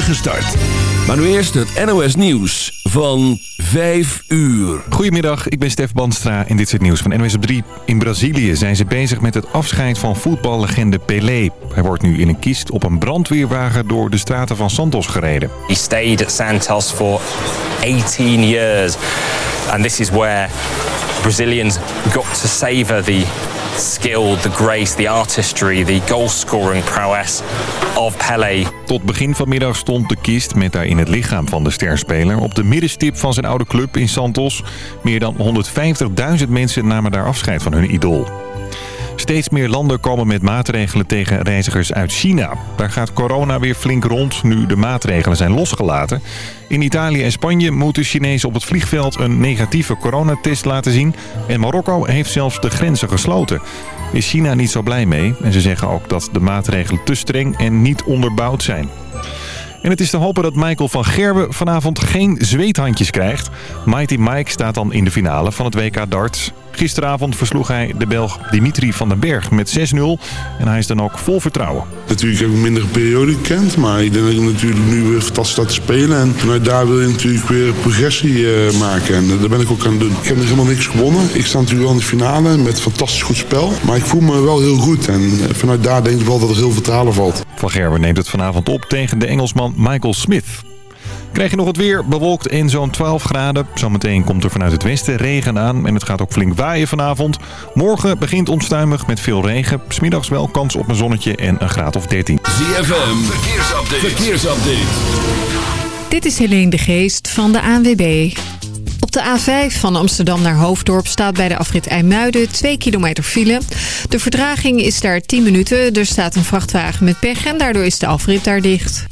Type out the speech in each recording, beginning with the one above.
Gestart. Maar nu eerst het NOS Nieuws van 5 uur. Goedemiddag, ik ben Stef Banstra en dit is het nieuws van NOS op 3. In Brazilië zijn ze bezig met het afscheid van voetballegende Pelé. Hij wordt nu in een kist op een brandweerwagen door de straten van Santos gereden. He stayed at Santos for 18 years. And this is where Brazilians got to savor the skill, the grace, the artistry, the goal-scoring prowess of Pelé. Tot begin vanmiddag stond de kist met daarin het lichaam van de sterspeler... op de middenstip van zijn oude club in Santos. Meer dan 150.000 mensen namen daar afscheid van hun idool. Steeds meer landen komen met maatregelen tegen reizigers uit China. Daar gaat corona weer flink rond nu de maatregelen zijn losgelaten. In Italië en Spanje moeten Chinezen op het vliegveld een negatieve coronatest laten zien. En Marokko heeft zelfs de grenzen gesloten. Is China niet zo blij mee en ze zeggen ook dat de maatregelen te streng en niet onderbouwd zijn. En het is te hopen dat Michael van Gerwen vanavond geen zweethandjes krijgt. Mighty Mike staat dan in de finale van het WK darts. Gisteravond versloeg hij de Belg Dimitri van den Berg met 6-0. En hij is dan ook vol vertrouwen. Natuurlijk heb ik een mindere periode gekend. Maar ik denk dat ik natuurlijk nu weer fantastisch sta te spelen. En vanuit daar wil je natuurlijk weer progressie eh, maken. En daar ben ik ook aan het doen. Ik heb nog helemaal niks gewonnen. Ik sta natuurlijk wel in de finale met fantastisch goed spel. Maar ik voel me wel heel goed. En eh, vanuit daar denk ik wel dat er heel veel te halen valt. Van Gerwen neemt het vanavond op tegen de Engelsman Michael Smith. Krijg je nog het weer, bewolkt en zo'n 12 graden. Zometeen komt er vanuit het westen regen aan en het gaat ook flink waaien vanavond. Morgen begint onstuimig met veel regen. Smiddags wel kans op een zonnetje en een graad of 13. ZFM, verkeersupdate. verkeersupdate. Dit is Helene de Geest van de ANWB. Op de A5 van Amsterdam naar Hoofddorp staat bij de afrit IJmuiden 2 kilometer file. De vertraging is daar 10 minuten. Er staat een vrachtwagen met pech en daardoor is de afrit daar dicht.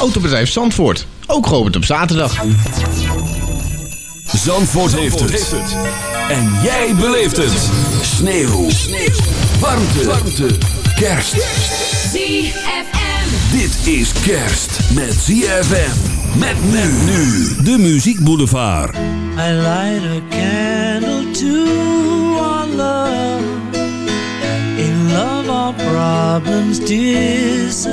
Autobedrijf Zandvoort, ook geopend op zaterdag. Zandvoort, heeft, het. En jij beleeft het. Sneeuw. Sneeuw. Warmte. Warmte. Kerst. ZFM. Dit is kerst met ZFM. Met men nu. De Muziek Boulevard. I light a candle to our love. In love our problems disappear.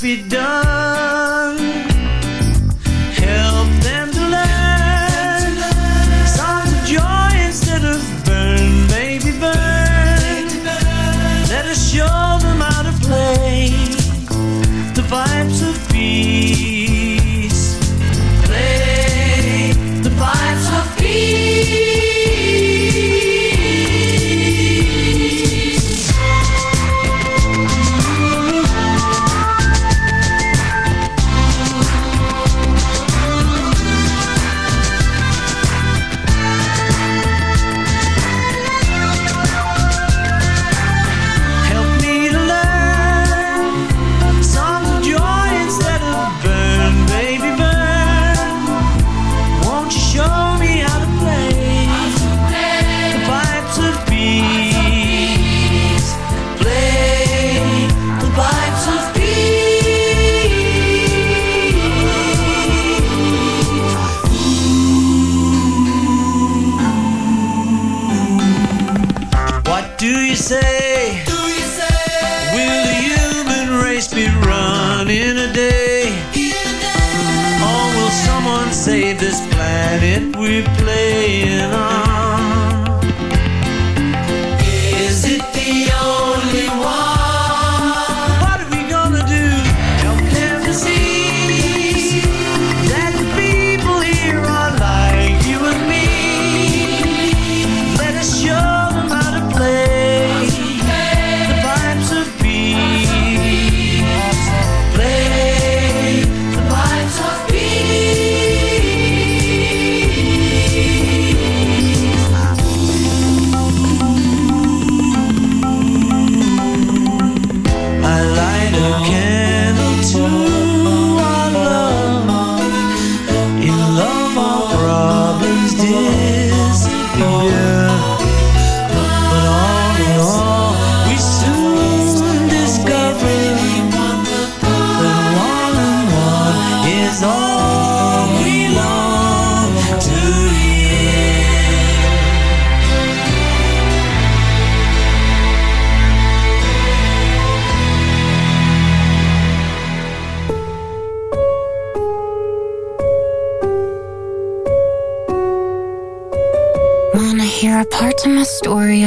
Be done?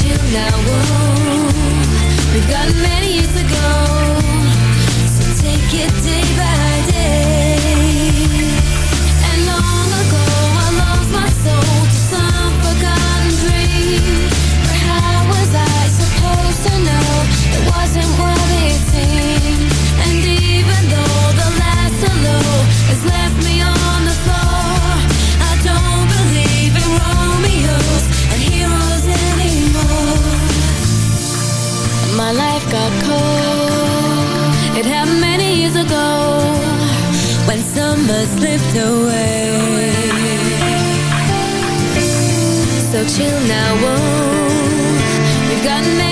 you now, we got many years to go So take it slipped away. So chill now, whoa We've gotten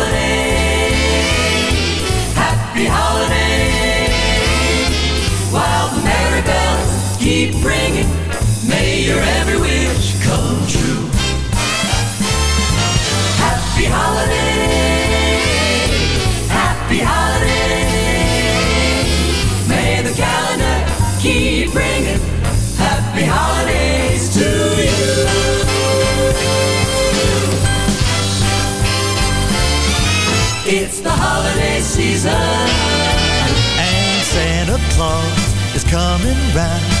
your every wish come true. Happy happy. May the calendar keep bringing happy holidays to you. It's the holiday season. And Santa Claus is coming round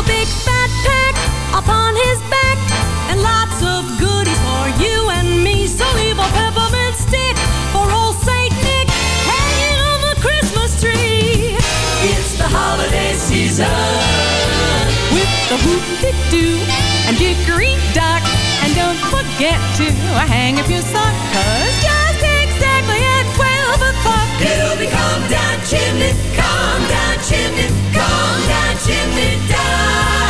A big fat pack upon his back and lots of goodies for you and me. So leave a peppermint stick for old Saint Nick hanging on the Christmas tree. It's the holiday season. With the and don't forget to hang up your sock, 'cause just exactly at 12 o'clock. He'll be come down chimney, come down chimney, come down chimney down.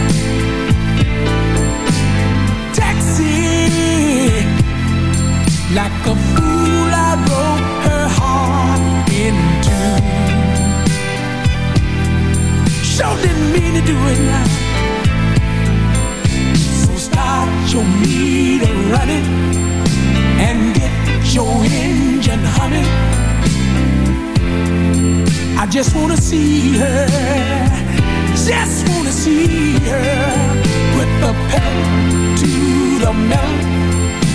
Like a fool, I broke her heart in two. Sure didn't mean to do it now. So start your meter running and get your engine humming. I just wanna see her, just wanna see her. Put the pedal to the metal.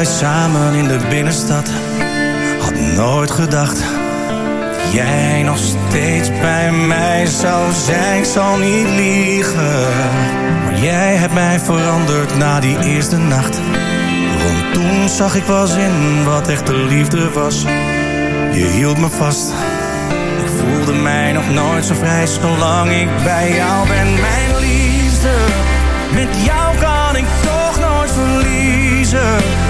Wij samen in de binnenstad. Had nooit gedacht dat jij nog steeds bij mij zou zijn. Ik zal niet liegen, maar jij hebt mij veranderd na die eerste nacht. Want toen zag ik pas in wat echte liefde was. Je hield me vast. Ik voelde mij nog nooit zo vrij zolang ik bij jou ben. Mijn liefde, met jou kan ik toch nooit verliezen.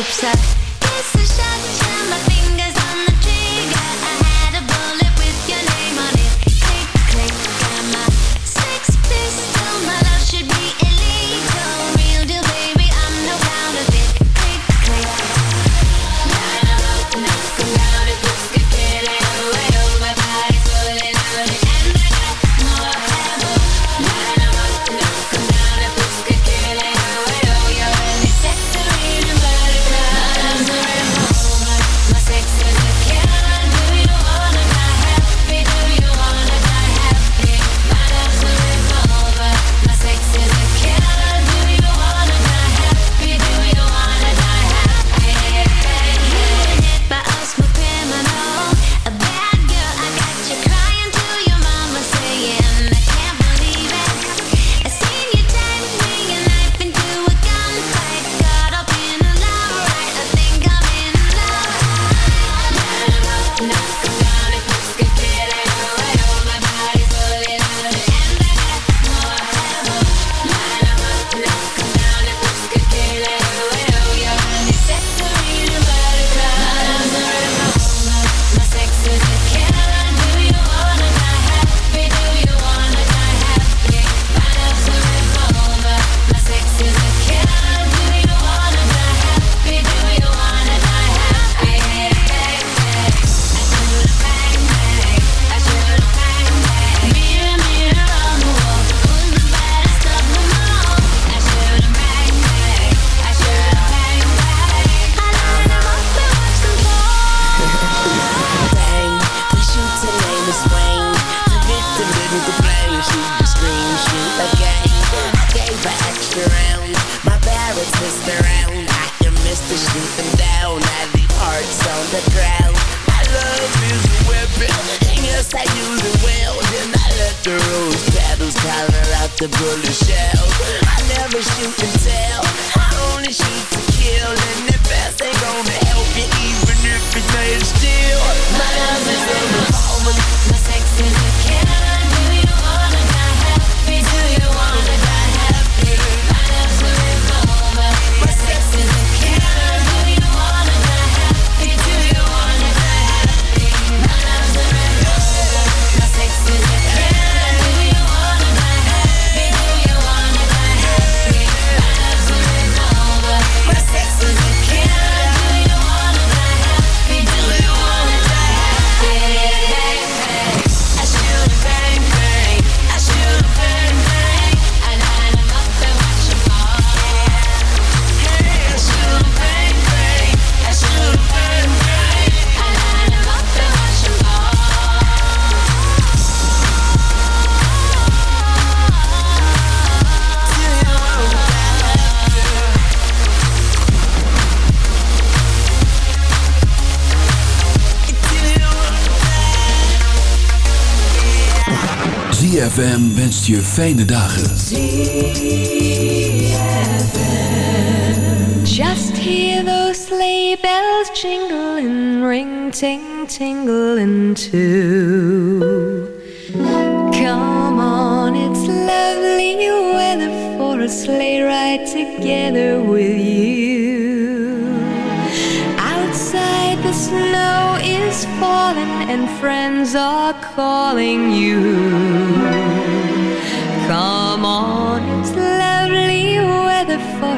I bullet shell. I never shoot and tell, I only shoot je fijne dagen. Just hear those sleigh bells jingling, ring ting tingling too. Come on, it's lovely weather for a sleigh ride together with you. Outside the snow is falling and friends are calling you.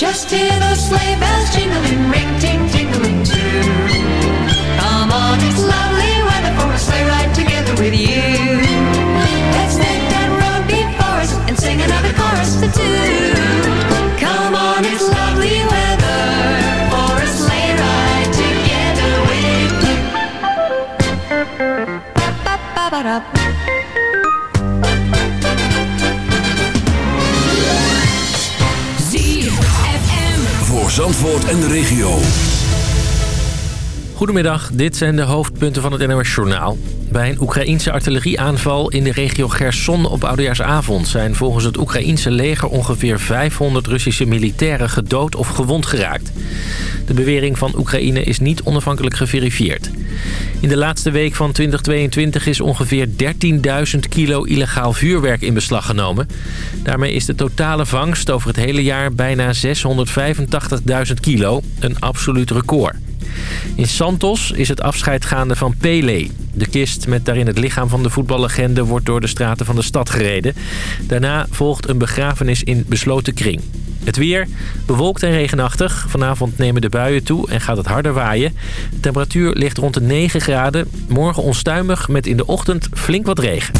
Just hear those sleigh bells jingling, ring ting tingling Zandvoort en de regio. Goedemiddag, dit zijn de hoofdpunten van het NOS Journaal. Bij een Oekraïense artillerieaanval in de regio Gerson op Oudejaarsavond... zijn volgens het Oekraïense leger ongeveer 500 Russische militairen gedood of gewond geraakt. De bewering van Oekraïne is niet onafhankelijk geverifieerd. In de laatste week van 2022 is ongeveer 13.000 kilo illegaal vuurwerk in beslag genomen. Daarmee is de totale vangst over het hele jaar bijna 685.000 kilo, een absoluut record. In Santos is het afscheid gaande van Pele. De kist met daarin het lichaam van de voetballegende wordt door de straten van de stad gereden. Daarna volgt een begrafenis in besloten kring. Het weer, bewolkt en regenachtig. Vanavond nemen de buien toe en gaat het harder waaien. De temperatuur ligt rond de 9 graden. Morgen onstuimig met in de ochtend flink wat regen.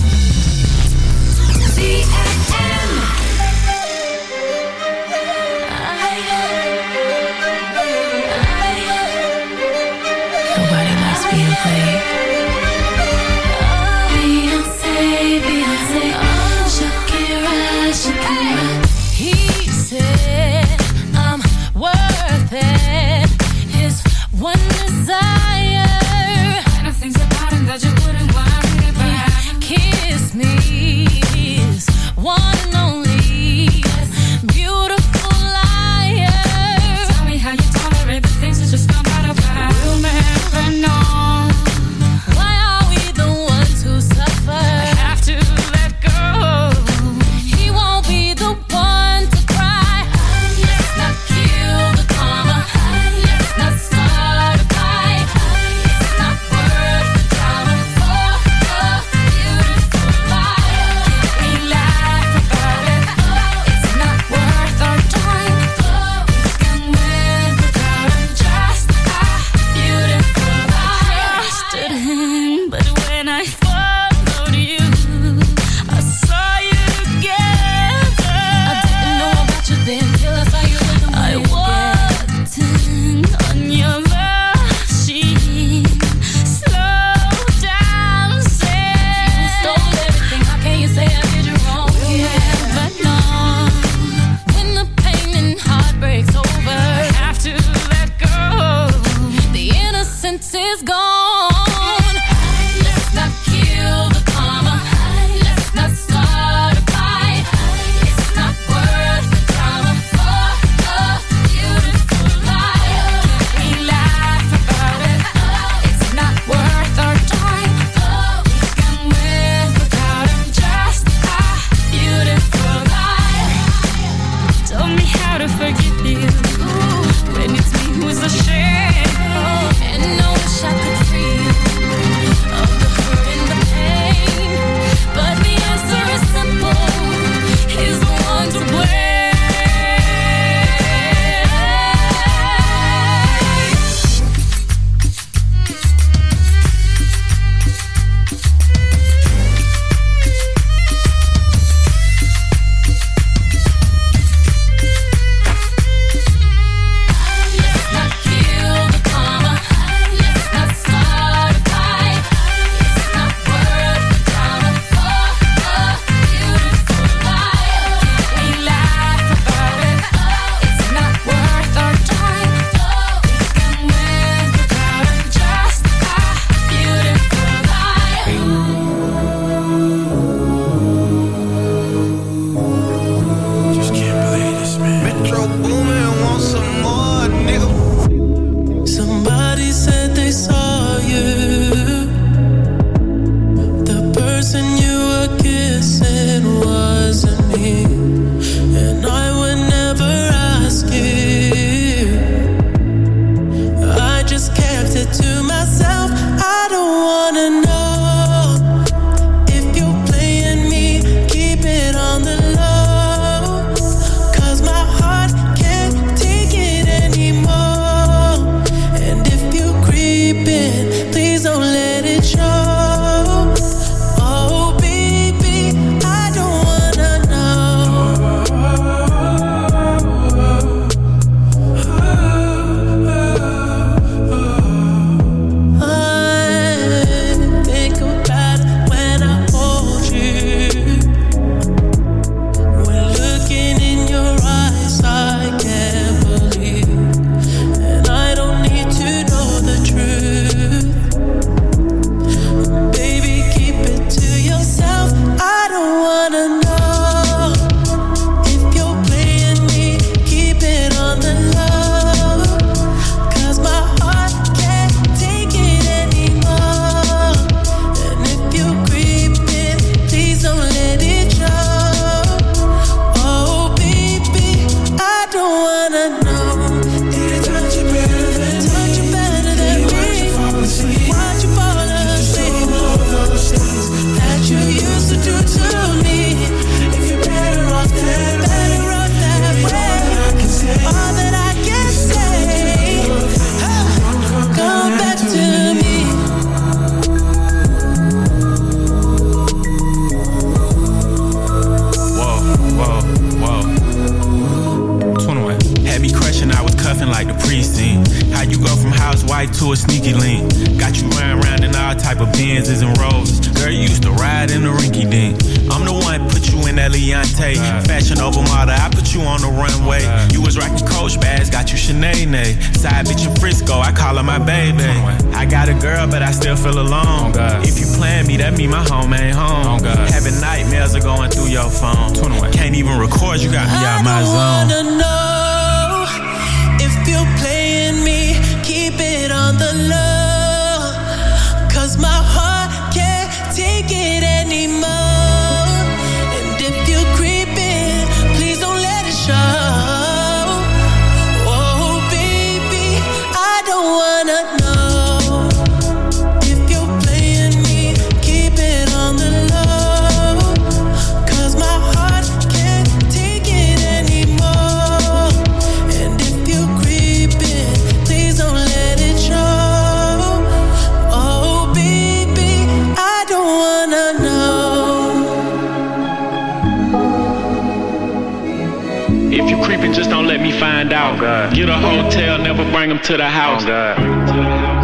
Get a hotel, never bring them to the house. Oh, God.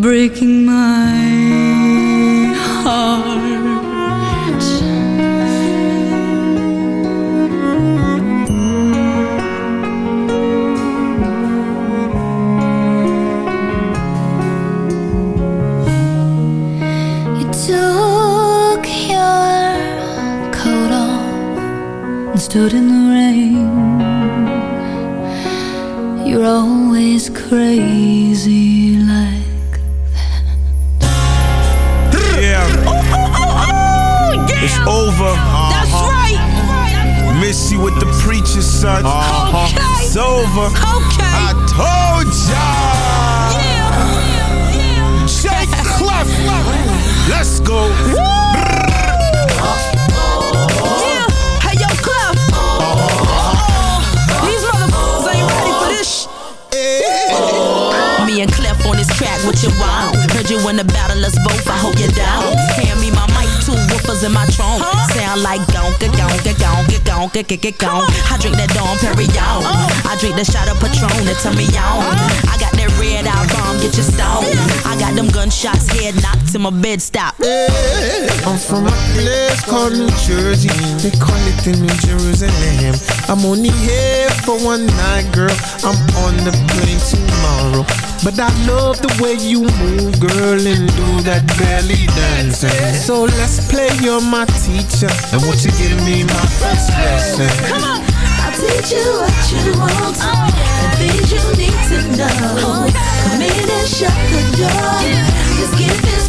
breaking my gonka, gonka, gonka, gonka. I drink that Dom Perignon. Oh. I drink the shot of Patron to turn me on. Oh. I got that red eye bomb, get you stoned. I got them gunshots, head knocked till my bed stop. I'm from a place called New Jersey. They call it the New Jerusalem. I'm only here for one night, girl. I'm on the plane tomorrow. But I love the way you move, girl, and do that belly dancing. So let's play, you're my teacher. And won't you give me my first lesson? Come on. I'll teach you what you want and oh. things you need to know. Come in and shut the door. Let's get this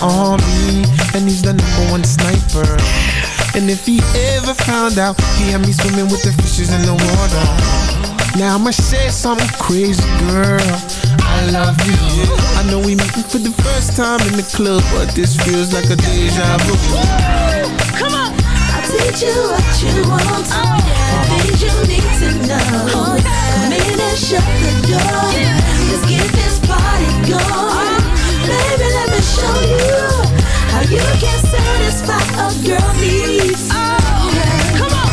army, and he's the number one sniper. And if he ever found out, he had me swimming with the fishes in the water. Now I'ma say something crazy, girl. I love you. I know we meeting for the first time in the club, but this feels like a deja vu. Come on. I'll teach you what you want oh. and things you need to know. Come in and shut the door. Let's get this party going. Baby, let me show you how you can satisfy a girl needs. Oh, come on.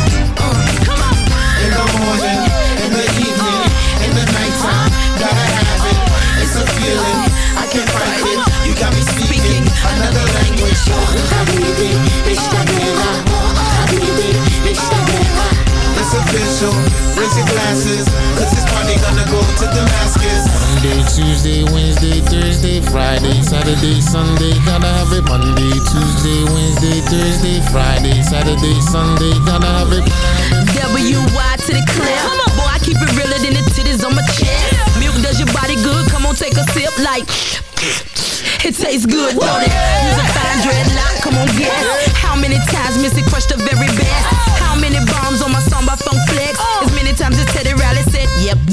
Come on. In the morning, in the evening, uh-huh. in the nighttime, gotta have it. Uh-huh. It's a feeling, I can't fight it. You got me speaking another language. Uh-huh. Habibi, it's the guerra. Habibi, it's the guerra. It's official, raise your glasses, cause this party gonna go to Damascus. Monday, Tuesday, Wednesday, Thursday, Friday, Saturday, Sunday, gotta have it. Monday, Tuesday, Wednesday, Thursday, Friday, Saturday, Sunday, gotta have it. W-Y to the clear. Boy, I keep it realer than the titties on my chest. Milk does your body good. Come on, take a sip like. It tastes good, don't it? Use a fine dreadlock, come on, guess. How many times Missy crushed the very best? How many bombs on my by Funk Flex?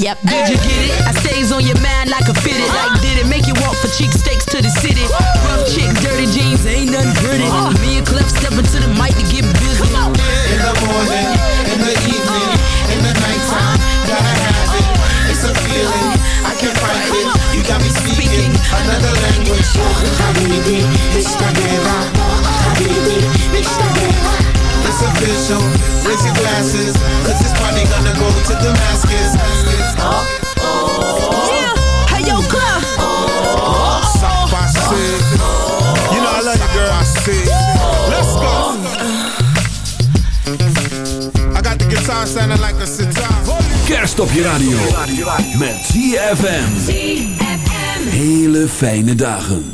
Yep, did you get it? I stays on your mind like a fitted. Like, did it make you walk for cheek steaks to the city? Rough chick, dirty jeans, ain't nothing pretty. Uh-huh. Me and Clef stepping to the mic to get busy. In the morning, in the evening, uh-huh. in the nighttime, gotta have it. Uh-huh. It's a feeling, I can't fight it. You got me speaking another language. Habibi, it's the official, raise your glasses, cause this party gonna go to Damascus. Yeah, hey yo, Clef. You know I love you, girl. Let's go. I got the guitar sounding like a sitar. Kerst op je radio. Met ZFM. Hele fijne dagen.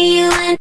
You and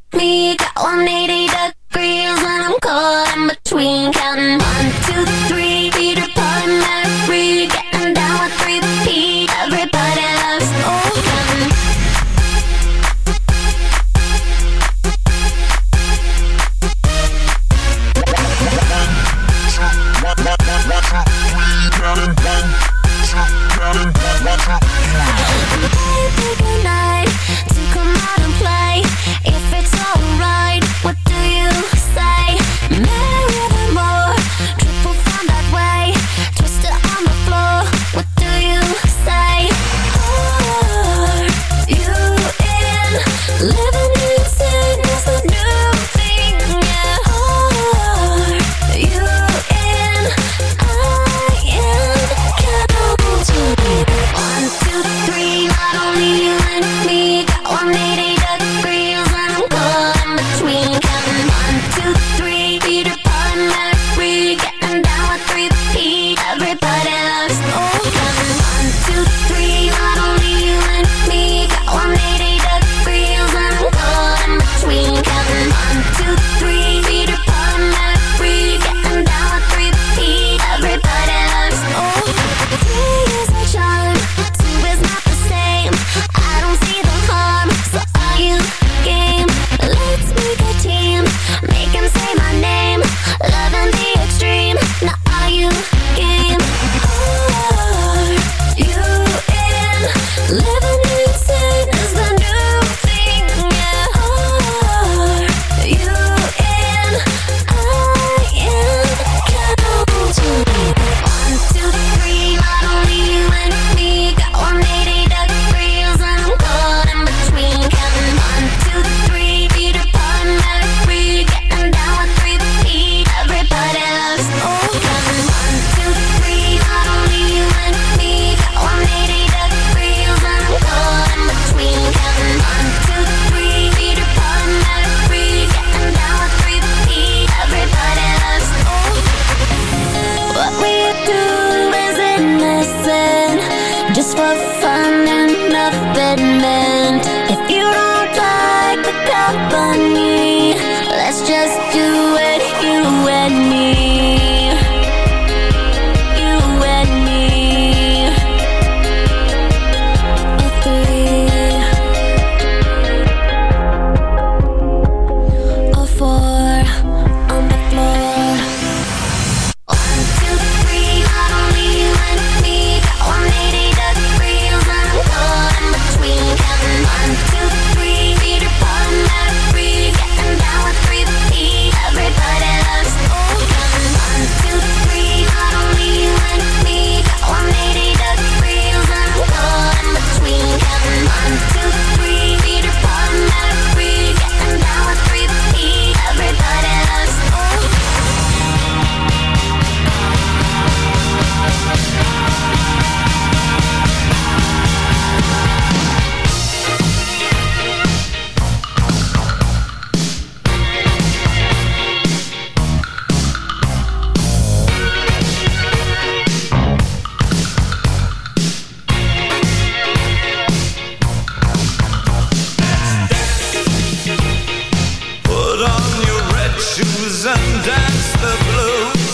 shoes and dance the blues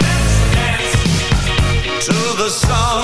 dance, dance. to the song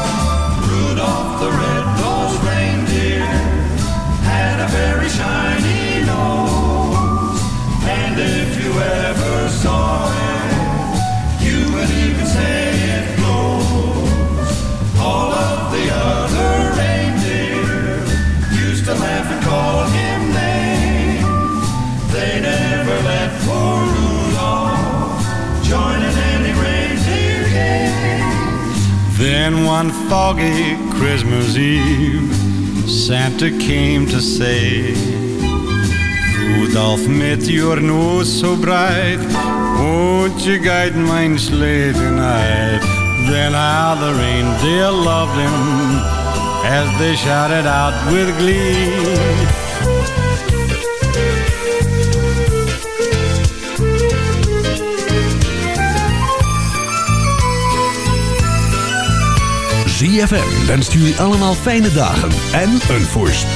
Then one foggy Christmas Eve, Santa came to say, Rudolph, met your nose so bright, won't you guide my sleigh tonight? Then how the reindeer loved him as they shouted out with glee. ZFM wenst jullie allemaal fijne dagen en een voorspoedig